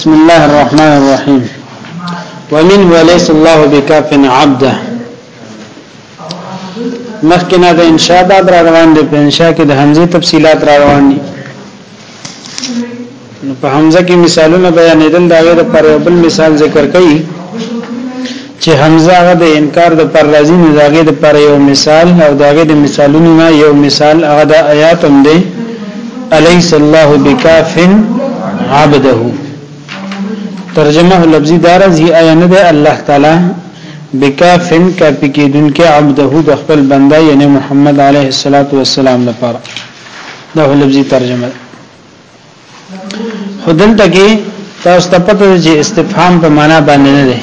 بسم الله الرحمن الرحيم ومن وليس الله بكاف عبده مخکنا د انشاء باب را روان دي په انشاء کې د حمزه تفصيلات را روان دي په حمزه کې مثالونه بیانېدل دا غیر پر بل مثال ذکر کړي چې همزه هغه د انکار د پر راځي نو داغه د پر یو مثال او داغه د مثالونو نه یو مثال هغه د آیات هم دی الیس الله بکافن عبده ترجمه لفظي دارزي آیا نه ده الله تعالی بکافن کا پکیدون کې عبده د خپل بنده یعنی محمد علیه الصلاۃ والسلام لپاره دا لفظي ترجمه ده خدل تکي تاسو ته پته ده چې استفهام په معنا باندې نه ده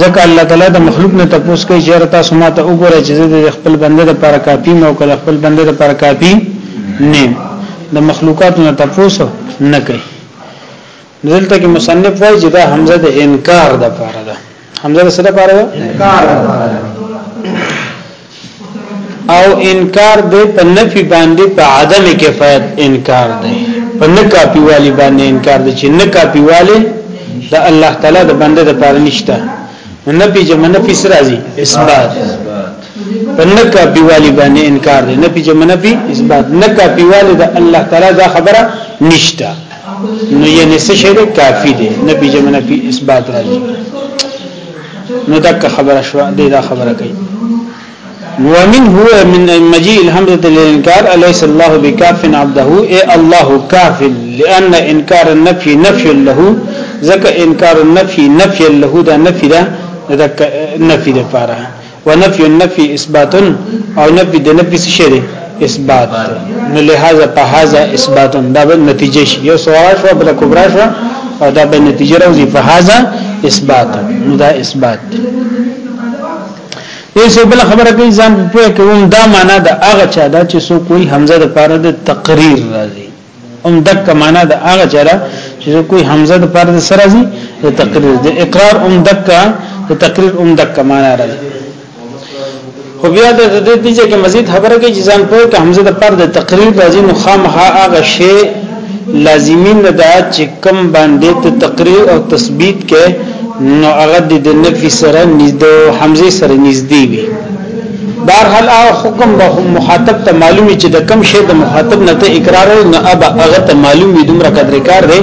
ځکه الله تعالی د مخلوق نه تاسو کوي چې تاسو ما ته وګورئ چې د خپل بنده لپاره کافي مو کړ خپل بنده لپاره کافي نه د مخلوقات نه تاسو نه کوي دلته کې مصنف وایي چې دا حمزه د انکار د پاره ده حمزه د سره پاره ده او انکار دی په نفي باندې په عدم کفایت انکار دی په نکا پیوالی باندې انکار دی چې نکا پیوالی د الله تعالی د بنده د پاره نشته نه پی جمع نه پی سرازی اثبات په نکا پیوالی باندې انکار دی نه پی جمع نه پی اثبات نکا پیوالی د الله تعالی دا خبره نشته نو یعنی څه شی ده کافی دی نه پی جمع نه پی اثبات راځي نو دک خبره شو دې دا خبره کوي ومن هو من مجيء الحمد للانكار اليس الله بكاف عبده اي الله كاف لان انكار النفي نفي له ذکه انکار النفي نفي له دا نفي دا ذکه نفي لپاره ونفي النفي اثبات او نفي د نفي څه شي اثبات نو لهذا په هاذا اثبات دا به نتیجه شي یو سوال شو بل کبرا شو او دا به نتیجه راوځي په هاذا اثبات نو دا اثبات یسه بل خبره کوي ځان په کوم دا معنا د هغه چا دا چې سو کوئی حمزه د پاره د تقریر راځي هم دک معنا د هغه چره چې کوئی حمزه د پر د سره زی د تقریر د اقرار هم دک د تقریر هم دک معنا راځي خو بیا د دې دې چې مزید خبره کې جزان په کې حمزه د پر د تقریر راځي نو خامخا هغه شی لازمین دا چې کم باندې ته تقریر او تثبیت کې نو هغه د نفي سره نږدې حمزه سره نږدې وي بهر حال هغه حکم به مخاطب ته معلومي چې د کم شی د مخاطب نه ته اقرار نه ابا هغه ته معلومي دومره قدر کار دی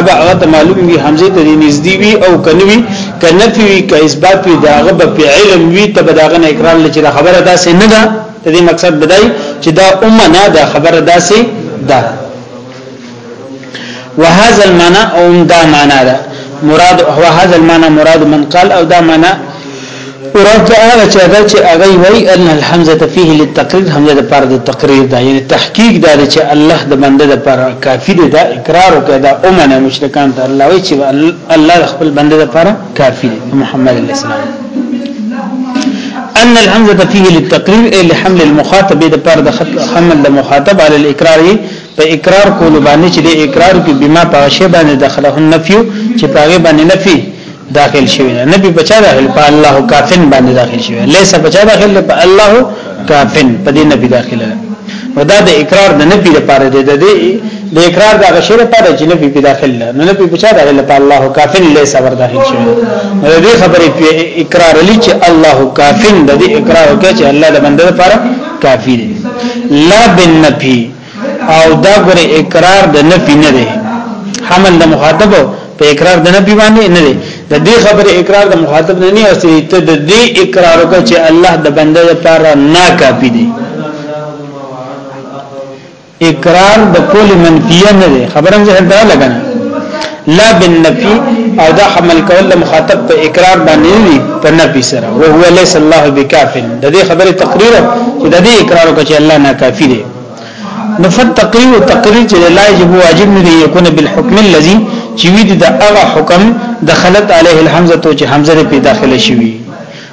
ابا هغه ته معلومي حمزه ته نږدې وي او کنوي کنفي وي که اثبات وي دا هغه په علم وي ته به داغه نه اقرار لچې دا خبره داسې نه ده د دې مقصد بدای چې دا امه نه دا خبره داسې ده دا وهذا المعنى او دا معنا ده مراد هو هذا المعنى مراد من قال او دا معنا مراد دا هغه چې دا چې هغه وی ان الحمزه فيه للتقرير حمزه د پر د تقریر دا یعنی تحقیق دا چې الله د بنده د پر کافی دی دا اقرار وکړه دا اومنه مشرکان ته الله وی چې الله خپل بنده د پر کافی دی محمد علیه السلام ان الحمزه فيه للتقرير اي لحمل المخاطب د پر د حمل د مخاطب على الاقرار په اقرار کول باندې چې د اقرار کې بما په شی باندې داخله النفي چې پاغه باندې نفي داخل شوی نه نبی بچا داخل په الله کافن باندې داخل شوی لیسا بچا داخل په الله کافن په دې نبی داخله ودا د اقرار د نبی لپاره دی د د اقرار د غشي لپاره چې نبی په داخل نه نبی بچا داخل په الله کافن لیسا ور داخل شوی نو دې خبرې په اقرار لې چې الله کافن د دې اقرار کې چې الله د بنده لپاره کافی دی لا بالنفي او دا ګره اقرار د نفي نه دی حمل د مخاطب په اقرار د نفي باندې نه دی د دې خبره اقرار د مخاطب نه نه اوسې ته د دې اقرار وکړه چې الله د بنده لپاره ناکافي دی اقرار د کل منفیه نه دی خبرم زه دا لګنه لا بالنفي او دا حمل کول مخاطب په اقرار باندې نه دي په نفي سره او هو ليس الله بكاف د دې خبره تقریر چې د دې اقرار کو چې الله نه کافی دی نو فتقریر تقریر چې لا یجب واجب نه دی یکون بالحکم الذي چې وی د هغه حکم دخلت عليه الحمزه ته چې حمزه په داخله شوی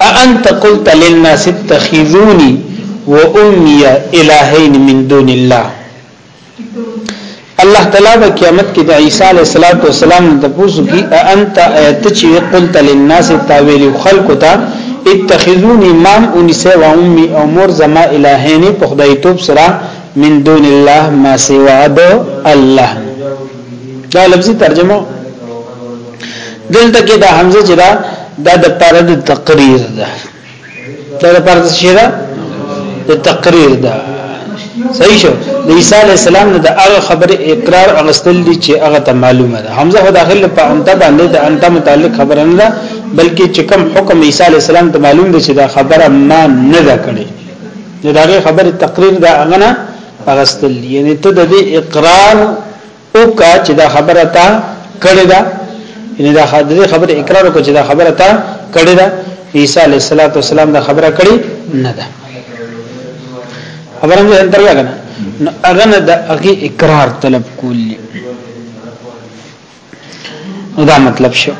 اانت قلت للناس اتخذوني وامي الهين من دون الله الله تعالی په قیامت کې د عیسی علیه السلام د پوسو کې انت ایت چې قلت للناس تاویل خلق ته اتخذوني مام انسه و امي او مور زما الهين په خدای توپ سره من دون الله ما سوا د الله دا لفظي ترجمه دلته کې دا حمزه چې دا دا د پاره د تقریر ده دا د پاره څه شي ده د تقریر ده صحیح شو د عیسی علی السلام نه د هغه خبره اقرار اغستل دي چې هغه ته معلومه ده حمزه خو داخله په انت باندې د انت متعلق خبره نه ده بلکې چې کوم حکم عیسی علی السلام ته معلوم دي چې دا خبره ما نه ده کړې دا هغه خبره تقریر ده هغه نه اغستل یعنی ته د اقرار او کا چې دا خبره تا کړې ده یعنی دا حضرت خبر اقرار کو چې دا خبره تا کړی دا عیسی علیه السلام دا خبره کړی نه ده خبره مې انتر لګنه نو هغه نه د هغه اقرار طلب کولی نو دا مطلب شو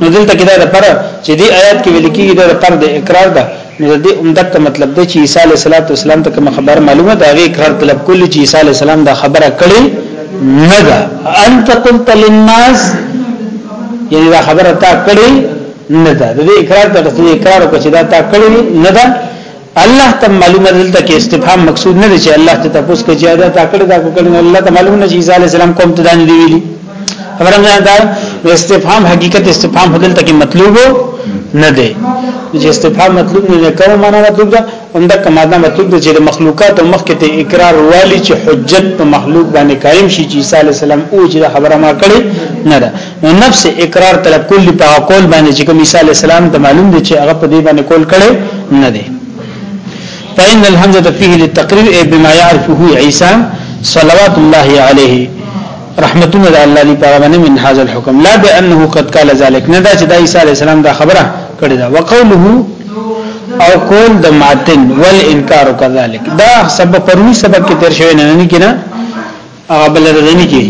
نو دلته کې دا د پر چې دی آیات کې ویل کېږي د پر د اقرار ده نو د دې عمدته مطلب دی چې عیسی علیه السلام ته کوم خبر معلومه ده هغه اقرار طلب کول چې عیسی علیه السلام دا خبره کړې نه ده انت قلت للناس یعنی دا خبره تا کړې نه ده د دې اقرار ته د اقرار کو چې دا تا کړې نه ده الله ته معلومه دلته کې استفهام مقصود نه دی چې الله ته تاسو کې زیاده تا کړی دا کو کړی الله ته معلومه نه چې عیسی علی السلام کوم ته دانی دی ویلي خبره نه دا استفهام حقیقت استفهام دلته کې مطلوب نه دی چې استفهام مطلوب نه کوم معنا مطلوب ده همدا کما دا مطلوب ده چې د مخلوقات او مخکې ته اقرار والی چې حجت په مخلوق باندې قائم شي چې عیسی علی السلام او چې خبره ما کړی نه ده نو نفس اقرار طلب کول دی په قول باندې چې کوم عیسی علی السلام ته معلوم دی چې هغه په دې باندې کول کړي نه دی فإن الحمزة فيه للتقرير أي بما يعرفه عيسى صلوات الله عليه رحمتنا الله لي پاغمنه من هذا الحكم لا بأنه قد قال ذلك نه دا چې د عيسى عليه السلام دا خبره کړې ده وقوله او قول د ماتن والانکار كذلك دا سبب پرونی سبب کې تر شوی نه نه کینه هغه بل ردنی کی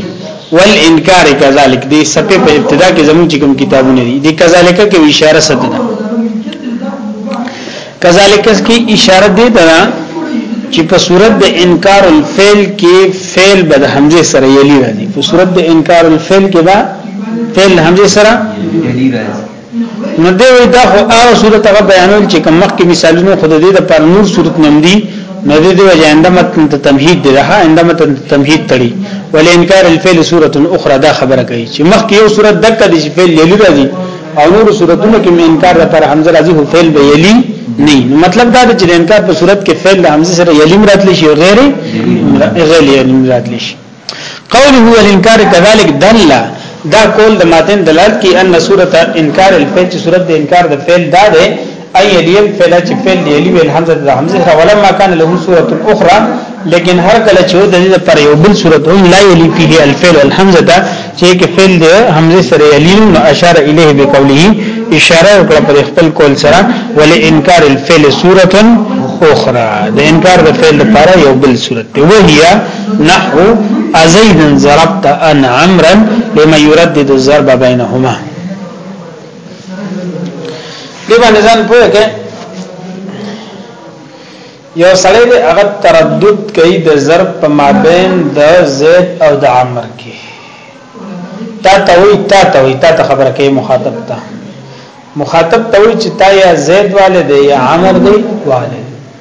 ول انکار کذالک دی سپه په ابتدا کې زموږ چې کوم کتابونه دي دی کذالک کې اشاره ستنه کذالک کې اشاره دی دا چې په صورت د انکار الفعل کې فعل بد حمزه سره یلی راځي په صورت د انکار الفعل کې دا فعل حمزه سره یلی راځي نو دی وی دا خو هغه صورت هغه بیانول چې کوم مخکې مثالونه خود دې د پر نور صورت نم دي نو دې د وجه انده متن ته تمهید دی ها انده متن ته تمهید تړي ول انکار الفعل صوره اخرى دا خبره کوي چې مخکې یو صورت دک دي چې فعل یلی راځي او نور صورتونو کې انکار لپاره پر حمزه راځي هو فعل به یلی نه نو مطلب دا چې انکار په صورت کې فعل د حمزه سره یلی مراد لشي غیر غیر یلی مراد لشي قوله هو الانکار كذلك دل دا کول د ماتن دلالت کی ان صورت انکار الفعل چې صورت د انکار د فعل دا ده اي اليم فعل چې فعل دی الي ویل حمزه د حمزه سره ولما كان له صورت اخرى لیکن هر کله چې د دې پر یو بل صورت هم لا يلي فيه الفعل والحمزه دا چې کې فعل دی حمزه سره الي نو اشار اليه بقوله اشاره وکړه پر خپل کول سره ول انکار الفعل صورت اخرى د انکار د فعل لپاره یو بل صورت دی وهیا نحو ازيد ضربت ان عمرا لما يردد الضرب بينهما دې باندې ځان پوهه کې یو سړی دې هغه تردد کوي د ضرب په مابین د زید او د عمر کې تا ته وي تا ته وي تا ته خبره کوي مخاطب ته مخاطب ته وي چې تا یا زید والد یا عمر دی والد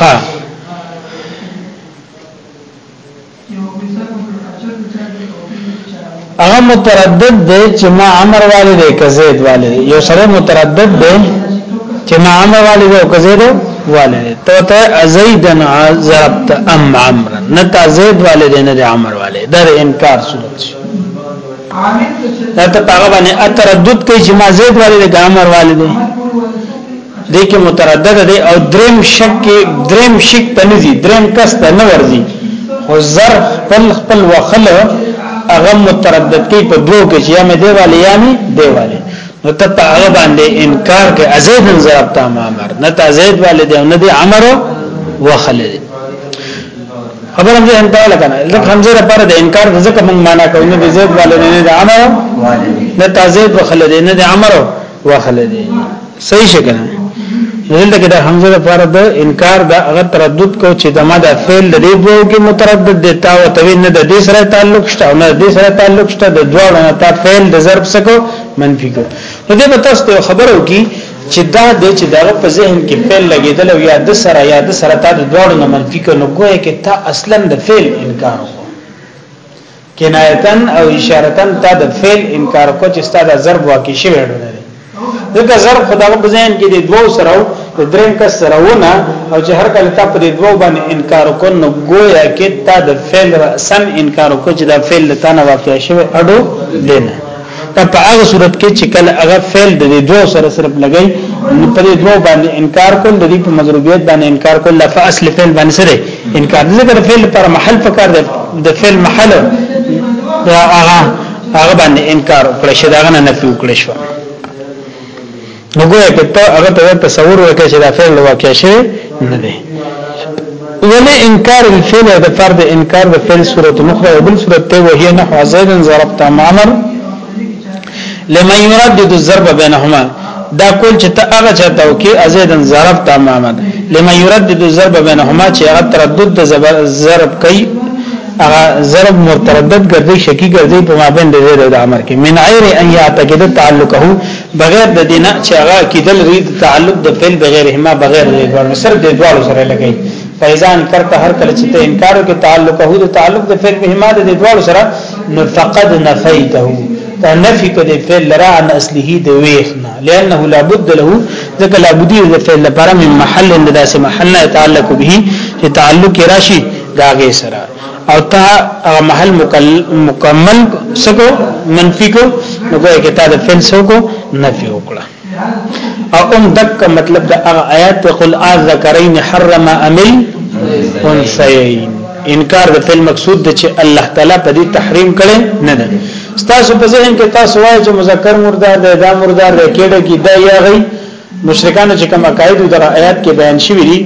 ها هغه متردد دی چې ما امر والد کزید والد یو سره متردد دی چې ما امر والد او کزید والد ته ته زیدن ضربت ام عمرا نتا زید والد نه دی امر والد در انکار صورت شي دا ته هغه باندې اتردد کوي چې ما زید والي د ګامر والي دي د کې متردد دي او دریم شک کې دریم شک ته نه دي دریم کس ته نه ورځي خو زر خپل خپل وخل هغه متردد کوي په دوه کې چې یا مې دی والي یا مې دی والي نو ته په هغه باندې انکار کې ازید نظر ابتا ما امر نه ته ازید والي دی نه دی امر وخل دی خبر هم ځین ته لګنه زه حمزه لپاره د انکار د ځکه مونږ معنا کوو نه د زید والد نه د عمر نه تازید وخلد نه د عمر وخلد صحیح شګنه دلته کې د حمزه لپاره د انکار د هغه تردد کو چې د ما د فعل د دې دوه کې متردد دي تا او توی نه د دې سره تعلق شته او نه د دې سره تعلق شته د دوه نه تا فعل د ضرب سکو منفي کو نو دې په تاسو ته خبرو کې چې دا د چې دغه په ذهن کې فعل لګیدل او یا د سره یا د سره تا د دواړو نه منفي کنو ګویا کې تا اصلا د فعل انکار وکړ کنایتن او اشارتن تا د فعل انکار کو چې ستاسو ضرب واقع شوی دی دغه ضرب خدای په ذهن کې د دوو سره او د دریم کس سره ونه او چې هر کله تا په دې دوو باندې انکار کو نو ګویا کې تا د فعل سم انکار کو چې دا فعل لته نه واقع شوی اډو دینه دا په هغه صورت کې چې کله هغه فعل د دې دوه سره صرف لګی نو په دې دوه باندې انکار کول د دې په مضروبیت باندې انکار کول لا فاصل فعل باندې سره انکار ذکر فعل پر محل فکر د فعل محل دا هغه هغه باندې انکار وکړ شي دا غنه نفي وکړ شو نو ګویا کې ته هغه ته تصور وکړې چې دا فعل واقع شوی نه دی ولی انکار الفعل د فرد انکار د فعل صورت اخرى او بل صورت ته وهي نحو زيد ضربت معمر لمن يردد الضرب بينهما دا کول چې ته هغه چاته او کې ازیدن ضربت معمر لمن يردد الضرب بينهما چې هغه تردد د ضرب کوي هغه ضرب متردد ګرځي شکی ګرځي په مابین د زید او د عمر کې من عیر ان یعتقد تعلقه بغیر د دینه چې هغه کیدل ری د تعلق د فعل بغیر هما بغیر د دوه سر د دوه سره لګي فیزان کرته هر کله چې ته انکار وکړي تعلق هو د تعلق د فعل به هما د دوه سره نو فقد نفیته ته نفی کړي فعل لرا ان اصله د ویخنا لانه لابد له ذکر لابدی د فعل لپاره من محل د داسې محل نه تعلق به چې تعلق راشي داګه سره او تا هغه محل مکمل سکو منفی کو نو ګویا کې تا د فعل سکو نفي وکړه او ام دک مطلب د هغه آیات قل اذکرین حرم امل انثیین انکار د فعل مقصود د چې الله تعالی په دې تحریم کړي نه ده تاسو په ذهن کې تاسو وایي چې مذکر مردار ده دا مردار ده کېډه کې دا یا غي مشرکان چې کوم عقاید در آیات کې بیان شوی دي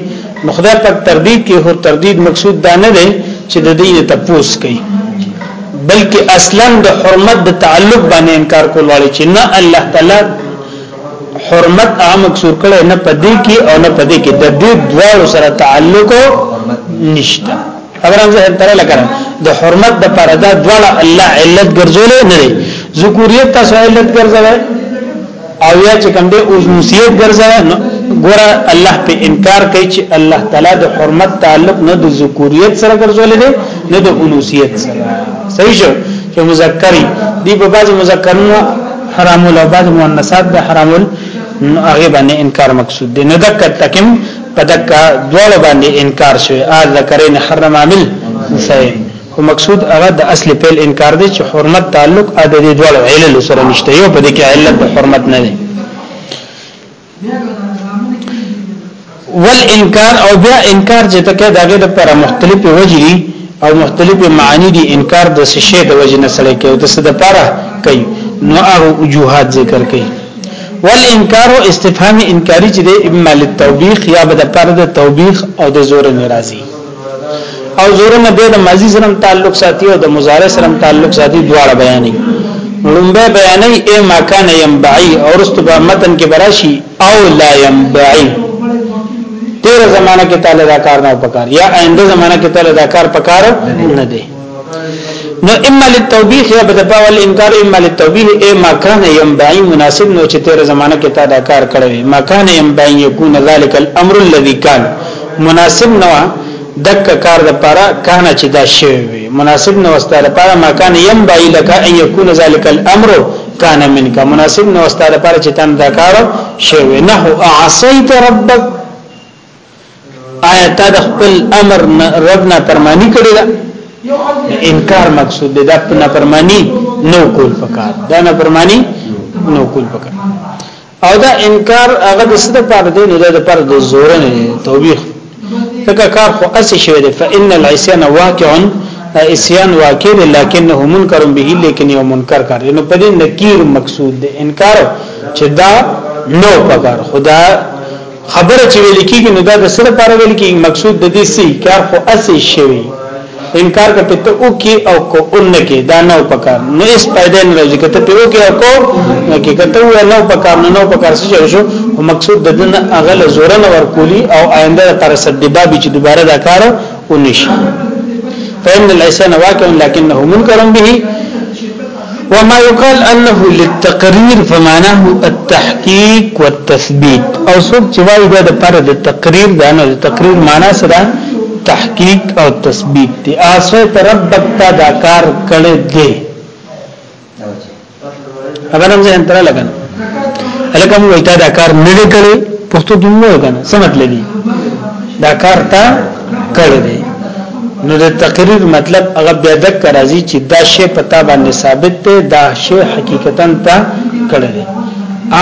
نو خدای پاک تردید کې هو تردید مقصود دا نه دی چې د دې تپوس کوي بلکې اصلا د حرمت د تعلق باندې انکار کول والی چې نه الله تعالی حرمت عام مکسور کړي نه پدې کې او نه پدې کې د دې دوه سره تعلق نشته اگر هم زه تر لګره د حرمت د پردا دوه الله علت ګرځول نه دي ذکوریت تاسو علت ګرځوي او یا چې کوم دی اوس نسیت ګرځا ګور الله په انکار کوي چې الله تعالی د حرمت تعلق نه د ذکوریت سره ګرځول دي نه د انوثیت سره صحیح شو چې مذکری دی په بعض مذکرونو حرام او بعض مؤنثات به حرام نو هغه باندې انکار مقصود دی نه دک تکم پدک دوړ باندې انکار شوی ا ذکرین حرم عامل صحیح خو مقصود هغه د اصل فعل انکار دی چې حرمت تعلق ا د دې دوړو علل سره نشته یو په دې کې علت د حرمت نه دی ول انکار او بیا انکار چې تکه داګه د پر مختلف وجري او مختلف معانی دي انکار د شی د وجه نه سره کوي د څه د پاره کوي نو هغه وجوهات ذکر کوي ول انکار او استفهام انکاری چې د اما للتوبیخ یا بد پر د توبیخ او د زور ناراضي او زورونه به د ماضی سره تعلق ساتي او د مضارع سره تعلق ساتي دواړه بیانې لومبه بیانې ای ما کان ينبعي او رست په متن کې براشي او لا ينبعي تیر زمانہ کې تعالی دا کار نه پکار یا آینده زمانہ کې تعالی دا کار پکار نه دی نو اما للتوبیخ یا بدپا ول انکار اما للتوبیخ ای ما کان ينبعی مناسب نو چې تیر زمانہ کې تا دا کار کړی ما کان ينبعی یکون ذلک الامر الذي کان مناسب نو دک کار د پاره کان چې دا شی وي مناسب نو واستاله لپاره ما کان ينبعی لك ان يكون ذلک الامر کان منک مناسب نو واستاله لپاره چې تان دا کار شی وي نه اعصیت ربک آیا تا د خپل امر رب نه پرمانی کړی دا انکار مقصود دی دا نه پرمانی نو کول پکار دا نه پرمانی نو کول پکار او دا انکار هغه د ست پر دی نو دا د پر د زور نه توبیخ تک کار خو اس شوی دی فإن العصيان واقع اسیان واقع دی لکنه منکر به لیکن یو منکر کار نو په دې نکیر مقصود دی انکار چې دا نو پکار خدا خبره چې ویل کېږي نو دا د سره لپاره ویل کېږي مقصود د دې سي کار خو اسې شوی انکار کته ته او کې او کو ان کې دا نو پکار نو اس پیدا نه راځي کته ته او کې او کو نه کې کته و نو پکار نه نو پکار څه چل شو او مقصود د دن اغل زور نه ورکولي او آینده پر سدبا به چې دوباره دا کار ونشي فإن الإحسان واقع لكنه منكر به وما يقال انه للتقرير فمعناه التحقيق والتثبيت او څوک چې وایي دا د پر د تقریر دا نه د تقریر معنا سره تحقیق او تثبیت دی اسه تربک تا دا کار کړي دی اگر هم ځین تر لګن الکه مو ایت دا کار نه کړي پښتو کې مو کنه سمت لګي دا کار تا کړي دی نو د تقریر مطلب هغه بیا د کرازی چې دا شی پتا باندې ثابت دی دا شی حقیقتا تا کړی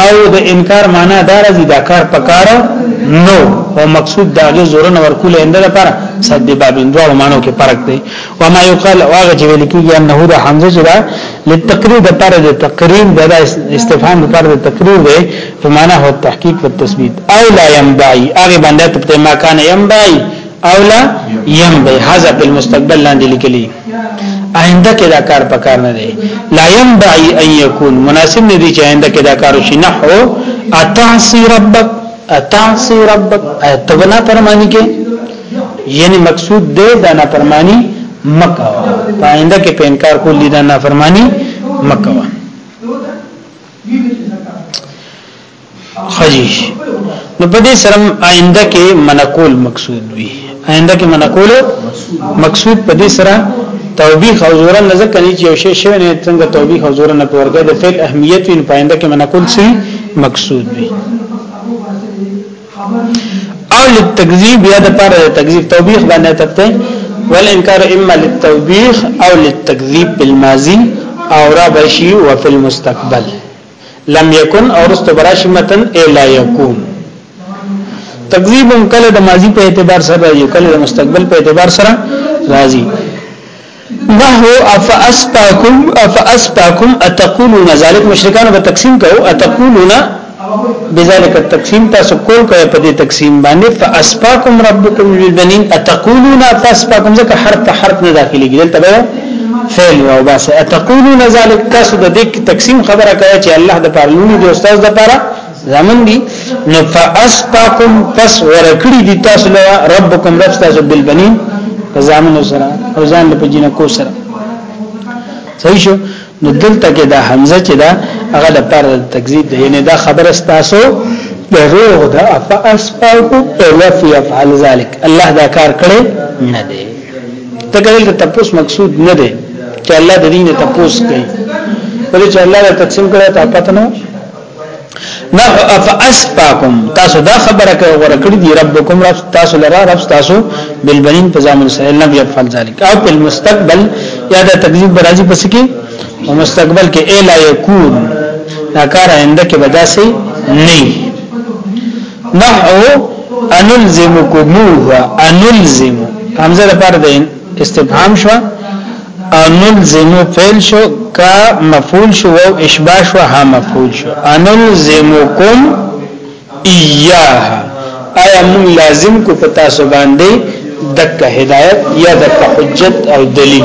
او د انکار معنا دا راځي دا کار پکار نو او مقصود دا غي زور نه ورکول اند لپاره صد باب دوه مانو کې فرق دی و ما یقال واغه چې ویل کیږي انه د حمزه جدا للتقریر د پر د تقریر د استفهام د پر د تقریر دی په معنا هو تحقیق او تثبیت او لا ينبغي هغه باندې ته ما کان ينبغي اولا یم به هاذا په مستقبل لاندې لیکلی آینده کې دا کار پکار نه دی لا یم بعی ان یکون مناسب نه دی چې آینده کې دا کار وشي نحو اتعصی ربک اتعصی ربک اتبنا پرمانی کې یعنی مقصود دی دا نه پرمانی مکه آینده کې په انکار کول دي دا نه فرمانی مکه خجیش نو په دې سره آینده کې منقول مقصود وي آینده کې منقول مقصود په دې سره توبیخ او زور نه ځکه نه چې یو شی شوی نه څنګه توبیخ او زور نه پورګه د فعل اهمیت وین په آینده کې منقول سي مقصود وي او للتکذیب یا د پاره تکذیب توبیخ باندې تته ول انکار اما للتوبیخ او للتکذیب بالماضی او را بشی وفي المستقبل لم یکن او رستو براشی متن ای لا یکون تکذیب هم کله د ماضی په اعتبار سره راځي کله د مستقبل په اعتبار سره راځي نحو افاسباکم افاسباکم اتقولون ذلک مشرکان به تقسیم کو اتقولون بذلک التقسیم تاسو کول کوي په دې تقسیم باندې فاسباکم ربکم للبنین اتقولون فاسباکم ځکه حرف حرف نه داخلي کیدل تبعه فعل او باسه اتقولون ذلک تاسو د دې تقسیم خبره کوي چې الله د پاره لونی د استاد د پاره زمون دي نو فاسقکم پس ورکړي دي تاسو له ربکم رب تاسو بالبنین په زامن سره او ځان له پجینه کو سره صحیح شو نو دلته کې دا حمزه چې دا هغه د پر تکذیب دی یعنی دا خبره ستاسو دروغ ده افاسفه الف يفعل ذلك الله دا کار کړی نه دی ته کله ته تپوس مقصود نه دی چې الله د دین تپوس کوي ولې چې الله دا تقسیم کړی ته پته نه نحو افاسفاکم تاسو دا خبره کوي غره کړی دی ربکم رب تاسو لرا رب تاسو بالبنین په زامن سره لم يفعل ذلك او په المستقبل یا دا تکذیب راځي پس کې او مستقبل کې الا یکون دا کار آینده کې بداسي نه نحو انلزمکموه انلزم همزه لپاره ده استفهام شو انلزم فعل شو کا مفعول شو او اشباع شو ها مفعول شو انلزمکم ایاها آیا مون لازم کو پتا سو باندې دک هدایت یا دک حجت او دلیل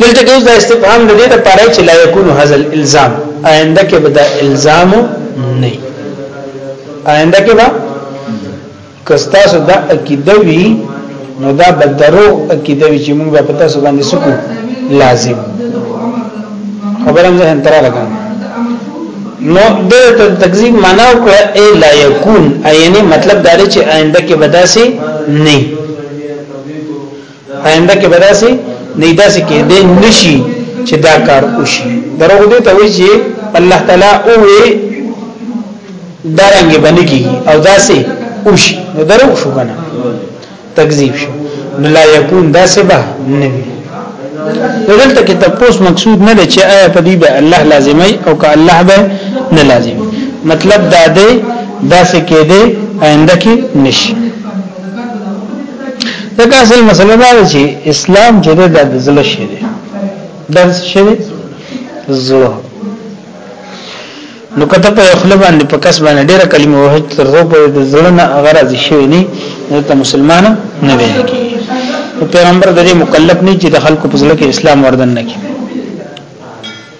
دلته کې اوس دا استفهام د دې لپاره چې لا يكون هذا الالزام آینده کې به دا الزام نه آینده کې به کستا سودا عقیده وی نو دا بدرو عقیده وی چې موږ په پتا سو باندې سکو لازم خبرم زه انترا لګا نو د تکذیب معنا او کړه اے لا یکون یعنی مطلب دا چې آینده کې بداسي نه آینده کې به داسې نه داسې کې دې نشي چې دا کار وشي دروغ دې ته وایي چې الله تعالی او وی دارنګ باندې کی او داسې وشي نو دروغ شو کنه تکذیب شو نو لا یکون داسې به نه وي دلته کې تاسو مقصود نه لچې آیا په دې به الله لازمي او که الله به نه لازمي مطلب دا دی داسې کې دې آینده کې نشي ځکه اصل مسله دا ده چې اسلام چې ده د زړه شی دی درس شی دی زړه نو کته په خپل باندې په کس باندې ډېر کلمه وه تر څو په زړه نه غرض شی نه نو ته مسلمان نه وي پیغمبر د دې مکلف نه چې د خلکو په زړه کې اسلام وردن نه کړي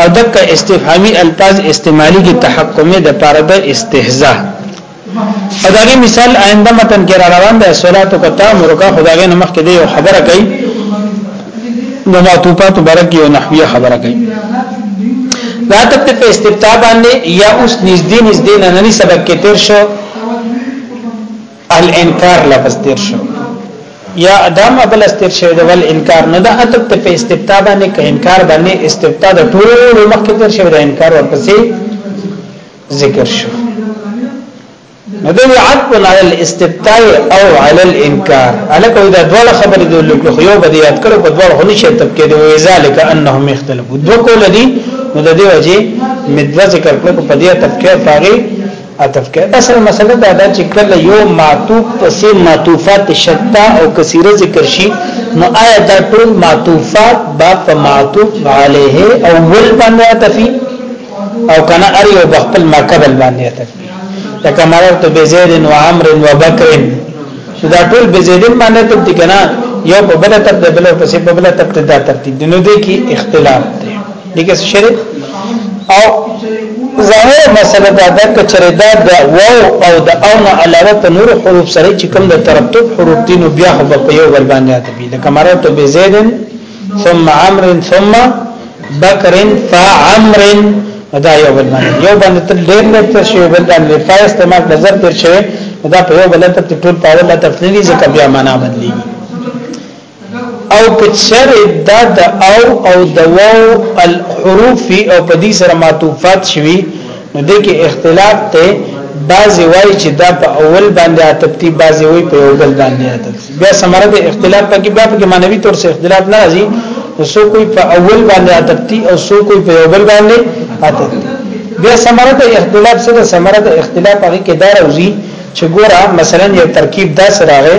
او دک استفهامی الفاظ استعمالی کی تحکمی د پاره د استهزاء او داغه مثال آینده متن کې را روان دی صلاتو کتا مرکا خدای نه مخ کې دی خبره کوي نو معطوفات برک یو نحویه خبره کوي دا تک په استفتاء باندې یا اوس نږدې نږدې نه نني سبق کې تیر شو الانکار لفظ تیر شو یا ادم ابل استیر شوی د ول انکار نه د عتب ته په استبتا باندې ک انکار باندې استبتا د ټول مخکې تیر شوی د انکار ورپسې ذکر شو نو د عتب علی الاستبتاء او علی الانکار الکه دا ډول خبرې د لوکو خو یو بده یاد کړو په ډول هني شي تب کې دی ذالک انهم اختلافو دوه کول دي نو د دې وجه مدوه ذکر کړو په دې تفکر پاره عطف کې اصل مسله دا ده چې کله یو معطوف پسې معطوفات شتا او کثیره ذکر شي نو آیا دا ټول معطوفات با په معطوف علیه او ول باندې عطفي او کنه ار یو بخپل ما قبل باندې عطفي لکه مررت بزید و عمر و بکر دا ټول بزید باندې ته دي کنه یو په بل ترتیب بل پسې په بل ترتیب دا ترتیب دي نو دي کې اختلاف دغه شری او ظاهر مسله دا ده چې چرې دا د واو او د او نه علاوه په نور حروف سره چې کوم د ترتب حروف دي نو بیا هم په یو بل باندې اتبي لکه مرات به زید ثم عمرو ثم بکر فعمر دا یو بل باندې یو باندې تر ډېر نه تر شی بل باندې فای استعمال نظر تر شی دا په یو بل ته ټول پاول تفصیلی ځکه بیا معنا بدلیږي او کچره دا د او او د واو الحروف او په دې سره معطوفات شوي نو د کې اختلاف ته بعضی وای چې دا په اول باندې عتب دي بعضی وای په یو بل باندې عتب بیا سمره د اختلاف پکې بیا په معنوي تور سره اختلاف نه راځي نو سو کوئی په اول باندې عتب دي او سو کوئی په یو بل باندې عتب دي بیا سمره د اختلاف سره سمره د اختلاف هغه کې دار اوزي چې ګوره مثلا یو ترکیب دا سره راغی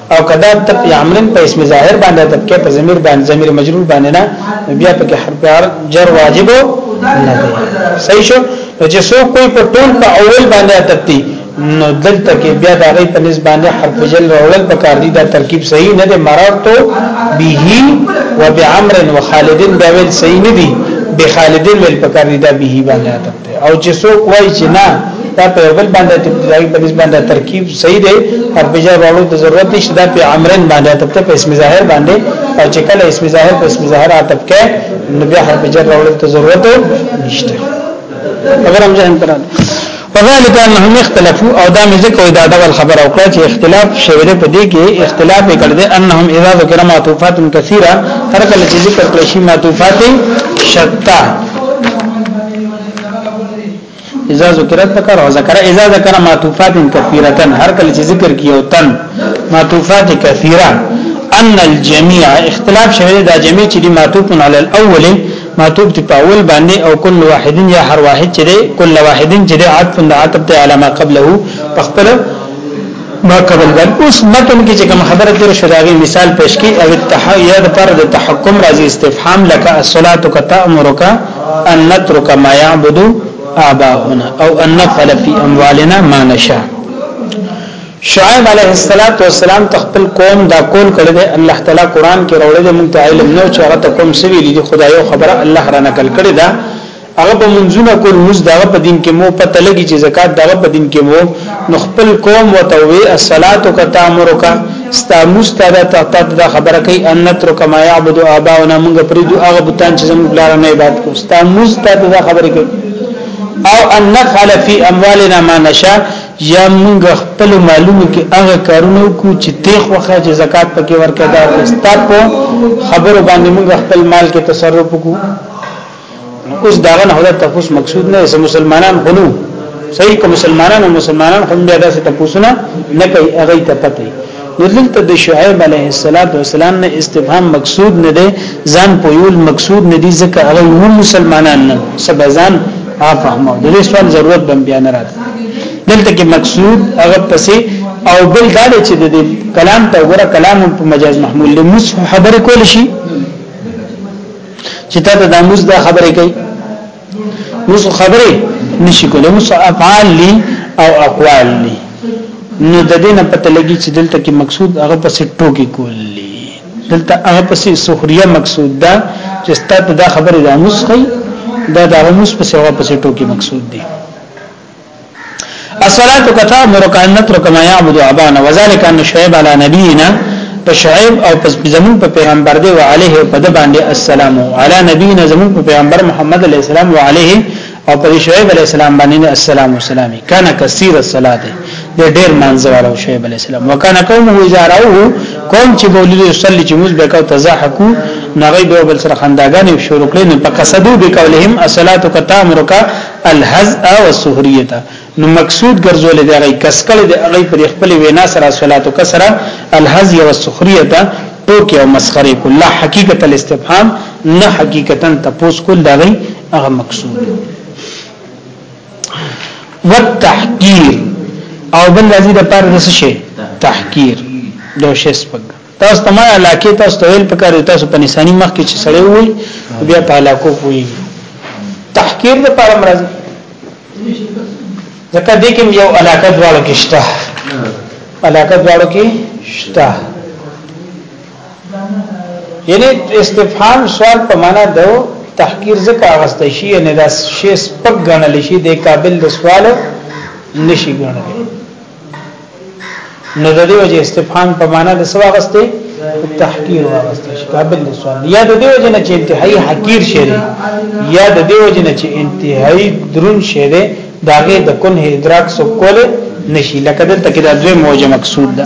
او کدا تب یعملن په اسم ظاهر باندې تب کې په ضمیر باندې ضمیر مجرور باندې نه بیا په کې حرف جر واجب نه دی صحیح شو نو چې څوک کوئی په ټول په اول باندې تب دی نو دلته کې بیا د غي په نسبانه حرف جر راول په کار دی دا ترکیب صحیح نه دی مرارتو به و بعمر و خالدین دا ویل صحیح نه دی به خالدین ویل په کار دی دا به باندې او چې څوک وایي چې نه دا په بل باندې ابتدایي په نسبت باندې ترکیب صحیح دی هر په ځای باندې د ضرورت نشته دا په امرن باندې ته په اسم ظاهر باندې او چې کله اسم ظاهر په اسم ظاهر عتب کې نو بیا هر په ځای باندې ته ضرورت نشته اگر هم ځین تران وذلك انهم اختلفوا او دا مې ځکه دا ډول خبر او کړه چې اختلاف شوی دی په دې کې اختلاف یې کړ دې انهم اذا ذکر معطوفات کثیره هر کله چې ذکر کړی شي معطوفات شتا اذا ذکرت ذکر او ذکر اذا ذکر معطوفات كثيره هر کله چې ذکر کیو تن معطوفات كثيره ان الجميع اختلاف شوه دا جميع چې معطوف علی الاول معطوف دی په اول باندې او کل واحد یا هر واحد چې دی کل واحد چې دی عطف د عطف ته علامه قبله په خپل ما قبل بل اوس متن کې چې کوم خبره تیر شو داغي مثال پیش کی او التحیا د پر د تحکم راځي استفهام لك الصلاه تامرك ان نترك ما يعبد اباؤنا او ان نفعل في اموالنا ما نشاء شعیب علیه السلام تخپل قوم دا کول کړی دی الله تعالی قران کې راوړی دی مونږ ته علم نو چې هغه ته کوم سوي دي خدایو خبره الله را نقل کړی دا هغه په منځونه کول موږ دغه په دین کې مو پته لګی چې زکات دغه په دین کې مو نو خپل قوم وتوي الصلات کتامرک ستا مستد ته ته د خبره کوي ان تر کما يعبد اباؤنا موږ پریدو هغه بوتان چې زموږ بلار نه عبادت کو ستا مستد د خبره کوي او ان نفعل في اموالنا ما نشاء یا موږ خپل معلومه کې هغه کارونه کو چې تیخ وخه چې زکات پکې ورکړه دا ستا په خبرو باندې موږ خپل مال کې تصرف وکړو اوس داغه نه هدا تفوس مقصود نه سم مسلمانان خنو صحیح کوم مسلمانان او مسلمانان هم بیا داسې تفوس نه نه کوي هغه ته پته نو دلته د شعیب علیه السلام نه استفهام مقصود نه دی ځان پویول مقصود نه دی ځکه هغه هم مسلمانان نه سبا ځان افهمو د دې سوال ضرورت بم بیان راځي دلته کې مقصود هغه پسې او بل دا چې د کلام ته وګوره کلام په مجاز محمول له مصحف خبر کول شي چې ته د موس د خبرې کوي موس خبرې نشي کولای موس افعال لي او اقوال لي نو د دې نه پته لګي چې دلته کې مقصود هغه پسې ټوکی کولی دلته هغه پسې سخريه مقصود ده چې ستاسو دا خبره د موس خي دا د موس پسې هغه پسې ټوکی مقصود دي الصلاه کتا مرکانت رکما یعبد ابان وذالک ان شعیب علی نبینا په شعیب او په زمون په پیغمبر دی او علیه په د باندې السلام علی نبینا زمون په پیغمبر محمد علی السلام او علیه او په شعیب علی السلام باندې السلام والسلام کان کثیر الصلاه د ډیر منځوالو شعیب علی السلام وکانه قومه اذا راوه قوم چې بولیدو صلی چې موږ به کو تزاحکو نغی به بل سره خنداګانې شروع کړې نو په قصدو به کولهم الصلاه کتا مرکا الهزء والسهريه نو مقصود ګرځول دی هغه کس کړي دی هغه پر خپل وینا سره صلاتو کسره الهزء والسخريه ټوکی او مسخره کول لا حقیقت الاستفهام نه حقیقتا تپوس کول دا غي هغه مقصود دی والتحقير او بل راځي د پاره د څه شي تحقير دوه شي سپګ تاسو ته ما علاقه تاسو ته ویل پکار یو تاسو په نسانی مخ کې چې سړی وي بیا په علاقو پوي تحقیر د پر مرز ځکه دې کې یو علاقه دواړو کې شته علاقه دواړو کې شته یعنی استفهام سوال په معنا دو تحقیر ځکه اغسته شي نه دا شی سپک غنل شي د قابل د سوال نشي غنل نو د دې وجه استفهام په معنا د سوا غسته تحقیر واغسته شکابل د سوال یا د دې وجه نه چې انتهایی حقیر شي یا د دې وجه نه چې انتهایی درون شي داغه د کنه ادراک سو کول نشي لکه دلته کې د دوی موجه مقصود ده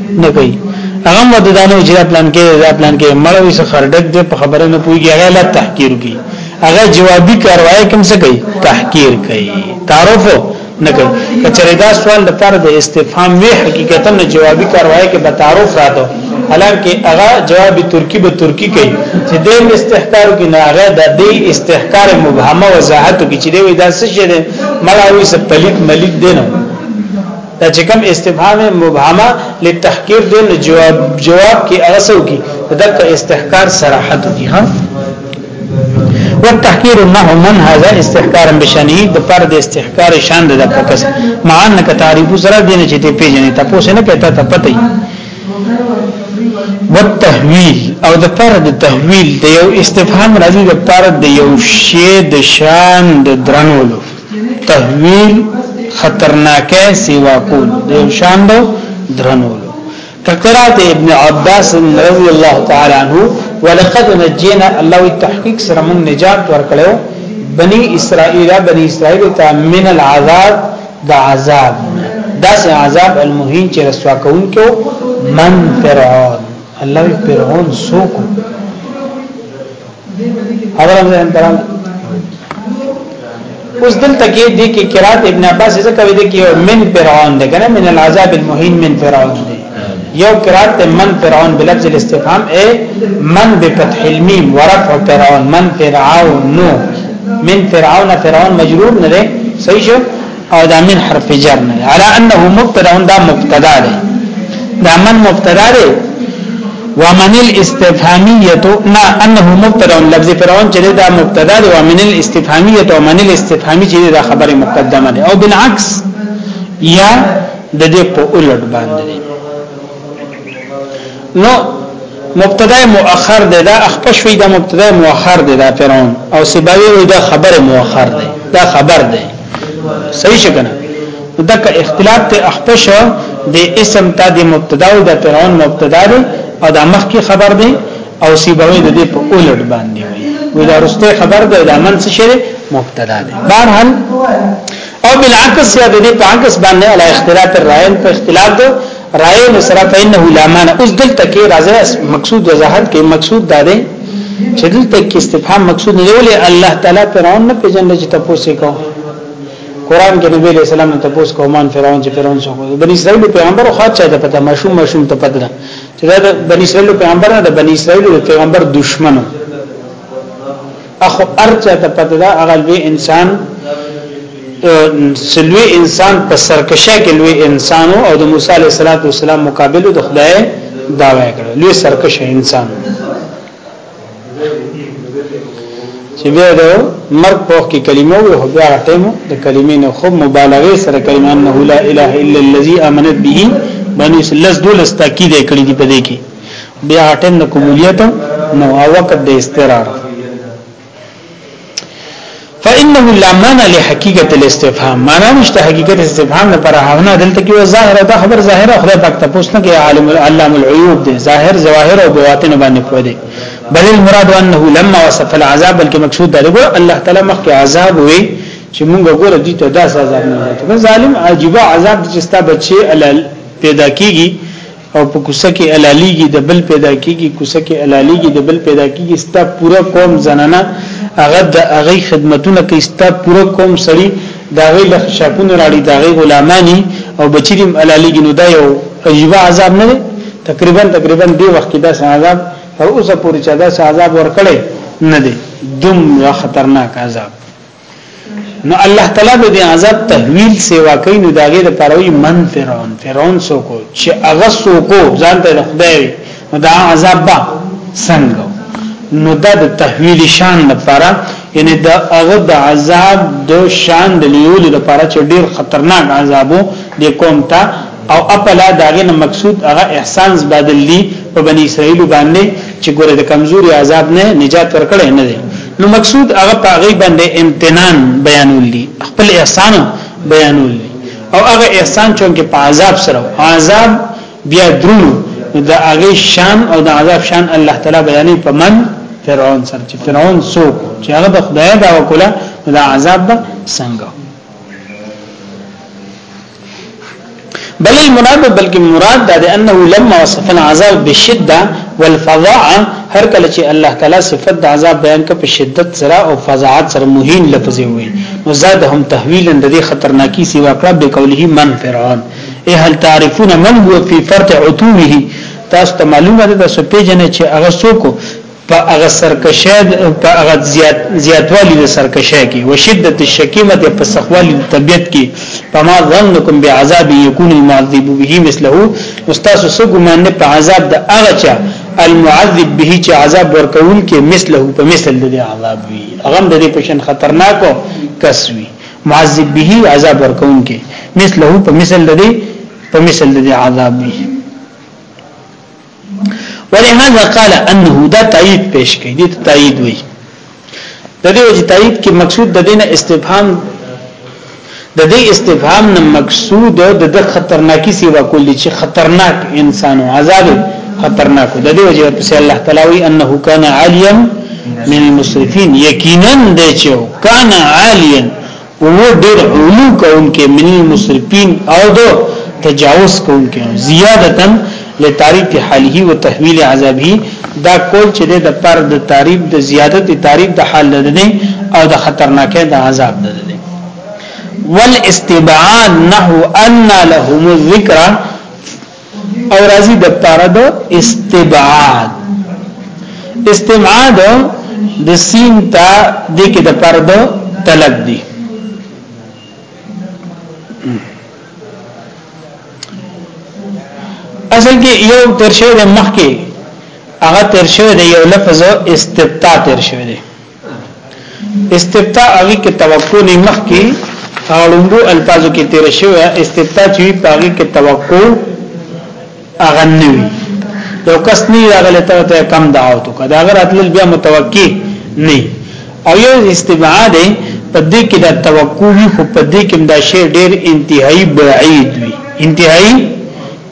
نه کوي هغه مد دانو چې پلان کې دا پلان کې مړوي څخه ډک دې په خبره نه پويږي هغه لا تحقیر کوي هغه جوابي کاروای کوم څه کوي تحقیر کوي تعارف نه کوي کچره دا سوال لپاره د استفهام وی حقیقتا نه جوابي کاروای کې به تعارف راته حالانکه هغه جواب ترکی به ترکی کوي چې د استحکار کې نه هغه د دې استحکار مبهمه وضاحت کې چې دی دا څه شي مړاوي سپلیت ملک دینو دا چې کوم استفهام مبهمه لتحقیر دی نو جواب جواب کې اغسو کې دک استحقار صراحت دی ها والتحقير انه من هذا استحقارا بشانه د پر د استحقار شان د پکس معن ک تعریف سره دین چې ته پیژنې تاسو نه کته ته پته والتحویل او د پر د تحویل د یو استفهام راځي د پر د یو شی د شان د درنولو تحویل خطرناکه سیوا کول د شان دو درنولو کقرات ابن عباس رضی الله تعالی عنہ ولقد نجینا الله تحقیق سره مون نجات ورکړو بنی اسرائیل بنی اسرائیل ته من العذاب د عذاب داس عذاب المهین چې رسوا کون کو من فرعون الله فرعون سوکو خبره ځان درال اوس دلته کې د کې قرات ابن عباس ذکر وی دی کې من فرعون ده کنه من العذاب المهين من فرعون ده یو قرات ته من فرعون بلفظ الاستفهام اے من بفتح المیم ورفع فرعون من فرعون من فرعون فرعون مجرور نه ده صحیح شو او دا من حرف جر نه على انه مبتدا دا مبتدا ده دا من مبتدا ده ومن الاستفهاميه نا انه مبتدا لفظ فرعون چې دا مبتدا ده ومن الاستفهاميه ومن الاستفهامي چې دا خبره مقدمه ده او بالعکس یا د دې په الټ باندې نو مبتدا مؤخر ده دا اخپش وی دا مبتدا مؤخر ده دا فرعون او سباوی وی دا خبر مؤخر ده دا خبر ده صحیح شکنه دک اختلاف ته اخپش د اسم ته د مبتدا او د فرعون مبتدا ده او دا مخکی خبر ده او سیبوی د دې په اولټ باندې وي دا رسته خبر ده دا من څه شری مبتدا ده بهرحال او بالعکس یا د دې په عکس باندې علی اختلاف الرائن په اختلاف ده رائے نصرا فإنه لا معنى اوس دلته کې راځي مقصود وضاحت کې مقصود دا دی چې دلته کې استفهام مقصود نه ولې الله تعالی فرعون نه پیژندل چې تاسو کو قران کې نبی له سلام ته پوس کومان فرعون چې فرعون څو کو بنی اسرائیل پیغمبر خو چا ته پته ماشوم ماشوم ته پته چې دا بنی اسرائیل پیغمبر نه د بنی اسرائیل پیغمبر دشمنو اخو ارچا ته پته دا هغه لوی انسان سلوی انسان په سرکشه کې لوی انسان او د موسی علیه السلام مقابل د خدای داوا کړ لوی سرکشه انسان چې بیا د مرګ په کې کلمه وي خو بیا ټیم د کلمې نه خو مبالغه سره کلمه انه لا اله الا الذي امنت به بني سلس دولس تاکید کړی دی په دې کې بیا ټیم د قبولیت نو او وقت د استقرار فانه لا معنى لحقيقه الاستفهام معنی نشته حقیقت استفهام لپاره هغه دلته کې ظاهره دا خبر ظاهره خدای پاک ته پوښتنه کې عالم علام العيوب دی ظاهر ظواهر او بواطن باندې پوه دی بل المراد انه لما وصف العذاب بلکې مقصود دا دی الله تعالی مخکې عذاب وي چې موږ ګوره دي ته دا سزا نه ورته ظالم عجيبه عذاب چې ستا بچي پیدا کیږي او په کوسه کې الالیږي د بل پیدا کیږي کوسه کې الالیږي د بل پیدا کیږي ستا پوره قوم زنانه هغه د هغه خدمتونه کوي ستا پوره قوم سړي دا غي لخ شاپونه راړي دا غي غلامانی او بچیم الالیږي نو دا یو عجیب عذاب نه دی تقریبا تقریبا دی وخت کې دا عذاب تر اوسه پورې چې دا عذاب ورکړي نه دی دوم خطرناک عذاب نو الله تعالی د دې عذاب تحویل سیوا کوي نو داګه د پروي من فرعون فرعون سوکو چې هغه سوکو ځان ته خدای نو دا عذاب با څنګه نو دا د تحویل شان لپاره یعنی دا هغه د عذاب د شان د لیول لپاره چې ډیر خطرناک عذابو د قوم ته او اپلا داغه نه مقصود هغه احسان زبادل دي په بنی اسرائیل باندې چې ګوره د کمزوري عذاب نه نجات ورکړي نه دي نو مقصود هغه پاغي باندې امتنان بیانول دي خپل احسان بیانول دي او هغه احسان چونکه په عذاب سره عذاب بیا درونو د هغه شان او د عذاب شان الله تعالی بیانې په من فرعون سره چې فرعون څوک چې هغه د خدای دا وکړه دا عذاب څنګه بل المراد بلکې مراد دا ده انه لما وصف العذاب بالشده والفظاع هر کله چې الله تعالی صفت د عذاب بیان کړ په شدت سره او فظاعت سره مهین لفظ وي نو زادهم تحویلا د دې خطرناکی سی واقع به قوله من فرعون اي هل تعرفون من هو في فرط عتوه تاسو ته معلومه ده تاسو پیژنئ چې هغه څوک په هغه سرکشه په هغه زیات زیاتوالی د سرکشه کې او شدت الشکیمه په سخوالی د طبیعت کې فما ظنکم بعذاب یکون المعذب به مثله استاد سو ګمان نه په عذاب د هغه چا المعذب به چې عذاب ورکون کې مثله په مثل د عذاب وي هغه د دې په شان خطرناک کس وي معذب به عذاب ورکون کې مثله په مثل د دې په مثل د عذاب وي ولهذا قال انه دا تایید پیش کړي دي تایید وي د دې وجه تایید کې مقصود د دینه استفهام د دې استفهام نه مقصود د د خطرناکي سیوا کولی چې خطرناک انسان او عذاب خطرناک د دې وجه په سي الله تعالی وي انه کان عالیا من المسرفين یقینا د چې کان عالیا هو ډیر علو کونکي من المسرفين او د تجاوز کونکي زیادتا لتعریف حاله او تحویل عذابه دا کول چې د پر د تعریف د زیادت تعریف د حال د نه او د خطرناکه د عذاب د نه والاستبعاد نحو ان لهم الذکر او راځي د پاره د استبعاد استبعاد د سین تا د کې د پاره د طلب دی اصل کې یو ترشه د مخ کې هغه ترشه د یو لفظ استبتاع ترشه دی استفتاء هغه کې توقع نه مخ کې اړوندو الفاظو کې تیر شوی استفتاء چې پاګه کې توقع اغه نه وي یو کس نه راغلی ته کم دعوت وکړه دا غره اتل بیا متوقع نه او یو استبعاد په دې کې دا توقع وي خو په دې کې دا شی ډیر انتهایی بعید وي انتهایی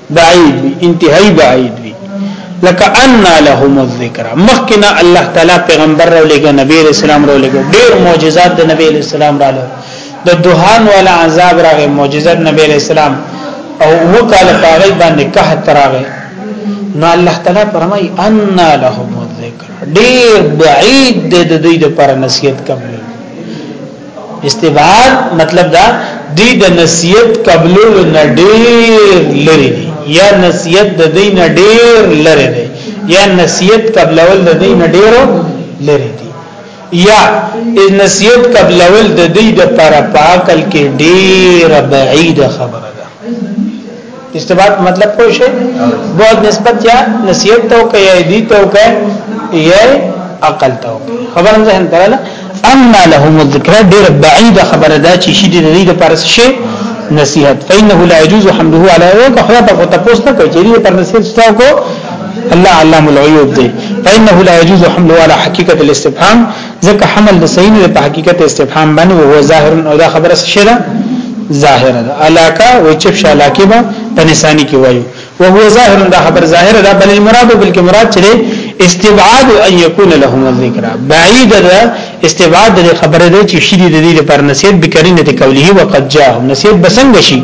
بعید وی انتهایی بعید وی لکه ان لهم الذکر مخکنا الله تعالی پیغمبر را لګ نبی رسول الله را لګ ډیر معجزات د نبی رسول الله را لګ د دوهان ولا عذاب راغې معجزات نبی رسول الله او وکال پاغی باندې که تراغه نو الله تعالی فرمای ان لهم الذکر ډیر بعید د دوی د پر نصیحت کوي استبعاد مطلب دا دی د نصیحت قبلولو نه ډیر لري دي یا نصیحت د دین ډیر لري دي یا نصیحت قبلول د دین ډیر لري دي یا نصیحت قبلول د دې د پر پاکل کې ډیر بعید خبره استباد مطلب کوئی شي بعد نسبت یا نصیحت تو کوي یا دی تو کوي یا عقل تو خبر هم ځین تراله اما لهم الذکر ډیر بعید خبره دا چې شي د دې د پرس شي نصیحت فإنه لا يجوز حمده على ذلك خدا په خطا پوس نه کوي چې پر نصیحت ستاسو کو الله علام العیوب دی فإنه لا يجوز حمله على حقیقت الاستفهام ځکه حمل د صحیح نه په حقیقت استفهام باندې او هو ظاهر او دا خبره څه شي ده ظاهر ده علاکا و چپ شالاکی با په نسانی کې وایو او هو ظاهر دا خبر ظاهر ده بل المراد بلکې مراد چې استبعاد ان يكون لهم الذکر بعید ده استبعاد د خبره ده چې شری د دې لپاره نصیحت بکرینه ته کولی وقد جاء نصیحت بسنګ شي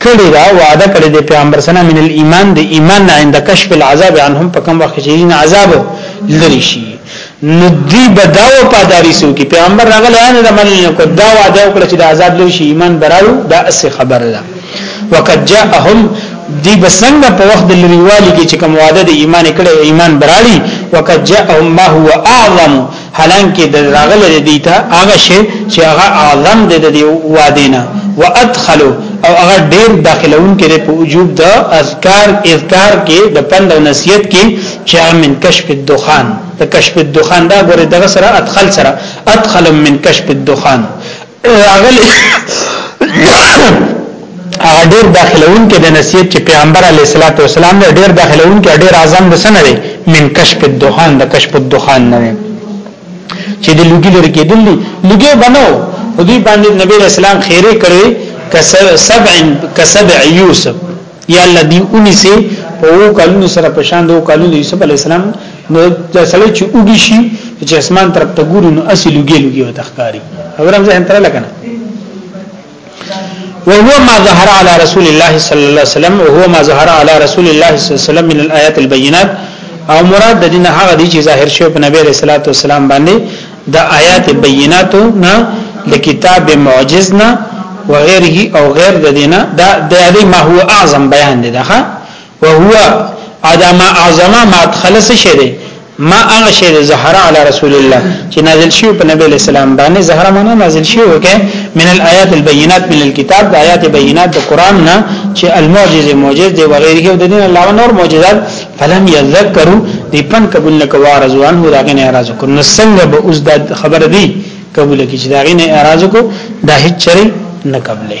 کړی دا وعده کړی د پیغمبر سنا من الايمان د ایمان نه عند کشف العذاب عنهم په کوم وخت چې نه عذاب لری شي نو دی بداو پاداری سو کی پیغمبر راغله نه د مننه کو دا وعده وکړه چې د عذاب لری شي ایمان براو دا اس خبر ده وقد جاءهم دی بسنګ په وخت د لریوالي کې چې کوم وعده د ایمان کړي ایمان براړي وقد جاءهم ما هو اعظم حالانکه د راغله دی ته هغه شی چې هغه اعظم دی د وادینا وادخلوا او هغه ډیر داخلون کې په وجوب د اذکار اذکار کې د پند او نصیحت کې چې من کشف الدخان د کشف الدخان دا ګوره دغه سره ادخل سره ادخل من کشف الدخان راغلی هغه ډیر داخلون کې د نصیحت چې پیغمبر علی صلوات و سلام نه ډیر داخلون کې ډیر اعظم د سن دی من کشف الدخان د کشف الدخان نه چې د لوګي لري کې دلی لوګي بنو دوی باندې نبی اسلام خیره کړی کسبع کسبع یوسف یا الله دی اونی سي په او کالونو سره په شان دو کالونو یوسف علی السلام نو د سړی چې اوږي شي چې اسمان طرف ته ګورو نو اسی لګي لګي او تخکاری خبرم ځه انتره لکنه وهو ما ظهر على رسول الله صلى الله عليه وسلم وهو ما ظهر على رسول الله صلى الله عليه وسلم من الايات البينات او مراد د دین هغه دی چې ظاهر شوی په نبی رسول الله صلی الله علیه وسلم باندې د آیات بیناتو نه د کتاب معجز نه وغيره او غیر د دینه دا د دې ما هو اعظم بیان دی ده او هو ادم اعظم ما تخلص شه دی ما هغه شی د زهرا علی رسول الله چې نازل شوی په نبی اسلام باندې زهرا معنا نازل شوی وکه من الآیات البینات من الكتاب د آیات بینات د قران نه چې المعجز معجز دی وغيره او د دین علاوه نور معجزات فلم یذکرو دی پن قبول نه کوه رضوان هو داغه نه اعتراض کو نو څنګه به اوس دا خبر دی قبول کی چې داغه نه اعتراض کو دا هیڅ چری نه قبلې